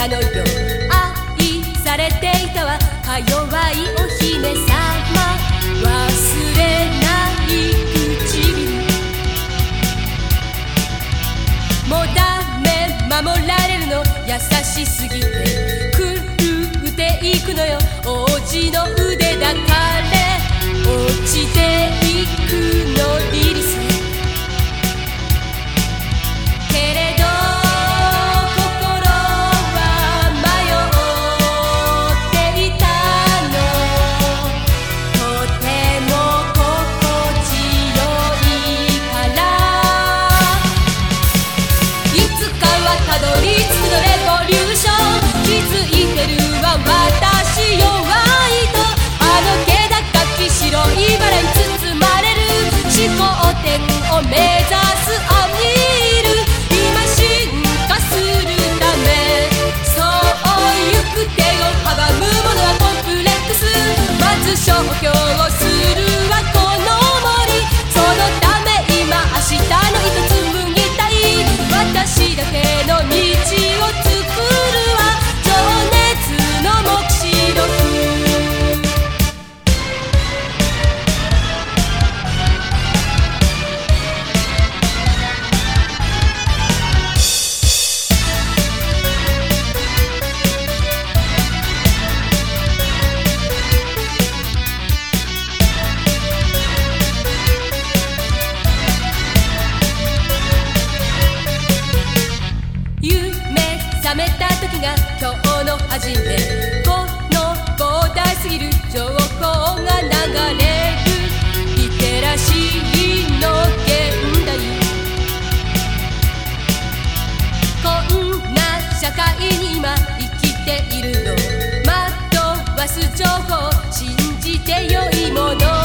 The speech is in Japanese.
たのよ。愛されていたわ。か弱いお姫様。忘れない唇もうダメ。守られるの。優しすぎて。狂っていくのよ。王子の覚めた時が今日の初めこの膨大すぎる情報が流れる。リテラシーの現代。こんな社会に今生きているの惑わす情報信じてよいもの。